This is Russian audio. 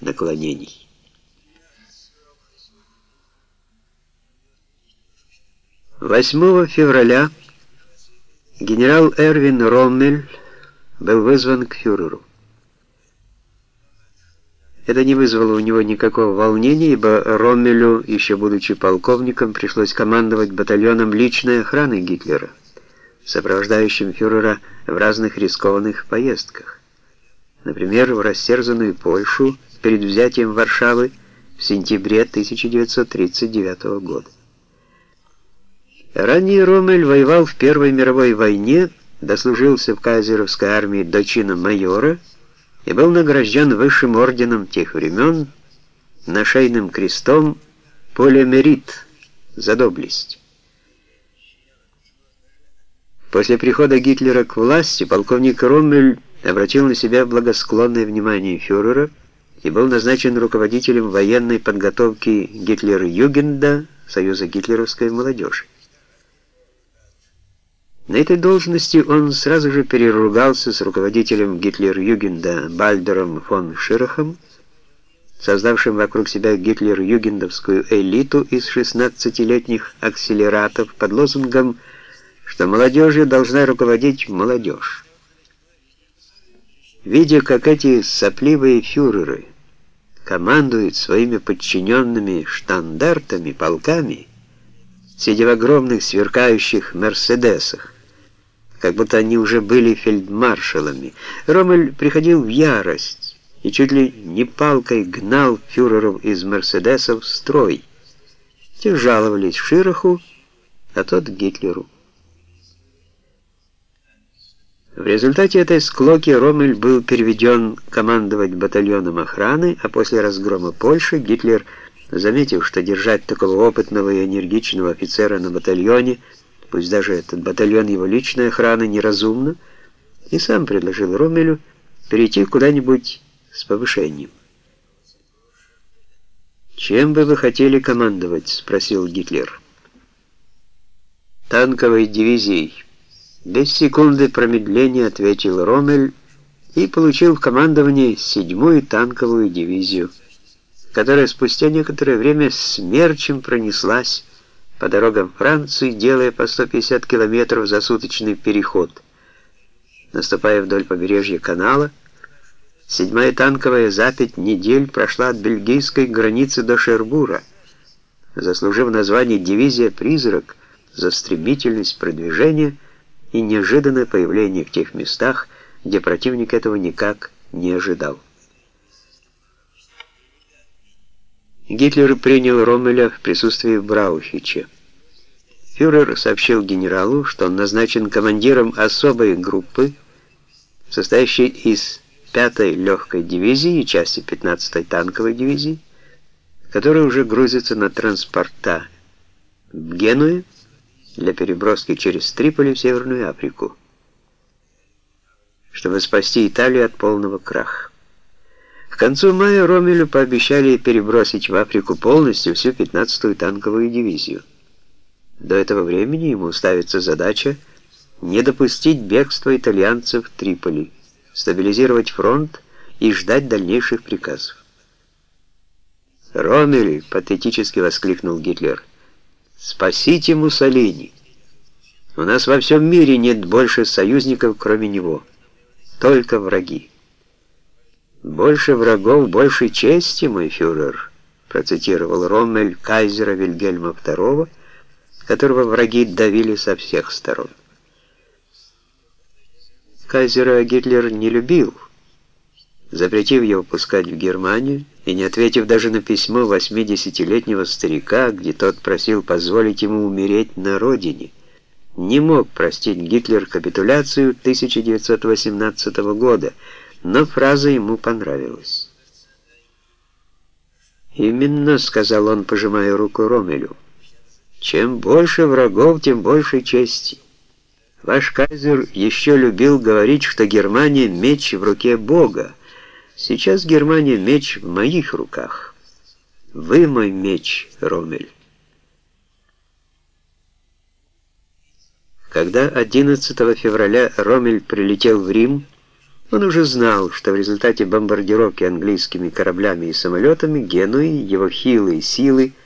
наклонений. Восьмого февраля генерал Эрвин Роммель был вызван к фюреру. Это не вызвало у него никакого волнения, ибо Роммелю, еще будучи полковником, пришлось командовать батальоном личной охраны Гитлера, сопровождающим фюрера в разных рискованных поездках. Например, в растерзанную Польшу перед взятием Варшавы в сентябре 1939 года. Ранее Роммель воевал в Первой мировой войне, дослужился в кайзеровской армии до чина майора и был награжден высшим орденом тех времен, нашейным крестом Полемерит за доблесть. После прихода Гитлера к власти полковник Роммель обратил на себя благосклонное внимание фюрера и был назначен руководителем военной подготовки Гитлер-Югенда, Союза гитлеровской молодежи. На этой должности он сразу же переругался с руководителем Гитлер-Югенда Бальдером фон Ширахом, создавшим вокруг себя гитлер-югендовскую элиту из 16-летних акселератов под лозунгом, что молодежью должна руководить молодежь. Видя, как эти сопливые фюреры командуют своими подчиненными штандартами, полками, сидя в огромных сверкающих «Мерседесах», как будто они уже были фельдмаршалами. Ромель приходил в ярость и чуть ли не палкой гнал фюреров из «Мерседесов» в строй. Те жаловались Широху, а тот Гитлеру. В результате этой склоки Ромель был переведен командовать батальоном охраны, а после разгрома Польши Гитлер, заметив, что держать такого опытного и энергичного офицера на батальоне – пусть даже этот батальон его личной охраны неразумно, и сам предложил Роммелю перейти куда-нибудь с повышением. «Чем бы вы хотели командовать?» — спросил Гитлер. «Танковой дивизией». Без секунды промедления ответил Роммель и получил в командовании седьмую танковую дивизию, которая спустя некоторое время смерчем пронеслась по дорогам Франции, делая по 150 километров за суточный переход. Наступая вдоль побережья канала, седьмая танковая за пять недель прошла от бельгийской границы до Шербура, заслужив название «Дивизия «Призрак» за стремительность продвижения и неожиданное появление в тех местах, где противник этого никак не ожидал. Гитлер принял Роммеля в присутствии Браухича. Фюрер сообщил генералу, что он назначен командиром особой группы, состоящей из 5-й легкой дивизии и части 15-й танковой дивизии, которая уже грузится на транспорта в Генуе для переброски через Триполи в Северную Африку, чтобы спасти Италию от полного краха. К концу мая Ромелю пообещали перебросить в Африку полностью всю 15-ю танковую дивизию. До этого времени ему ставится задача не допустить бегства итальянцев в Триполи, стабилизировать фронт и ждать дальнейших приказов. «Ромель!» — патетически воскликнул Гитлер. «Спасите Муссолини! У нас во всем мире нет больше союзников, кроме него. Только враги». «Больше врагов, больше чести, мой фюрер», процитировал Роммель кайзера Вильгельма II, которого враги давили со всех сторон. Кайзера Гитлер не любил, запретив его пускать в Германию и не ответив даже на письмо 80-летнего старика, где тот просил позволить ему умереть на родине. Не мог простить Гитлер капитуляцию 1918 года, но фраза ему понравилась. «Именно», — сказал он, пожимая руку Ромелю, — «чем больше врагов, тем больше чести. Ваш кайзер еще любил говорить, что Германия — меч в руке Бога. Сейчас Германия — меч в моих руках. Вы мой меч, Ромель». Когда 11 февраля Ромель прилетел в Рим, Он уже знал, что в результате бомбардировки английскими кораблями и самолетами Генуи его хилые силы –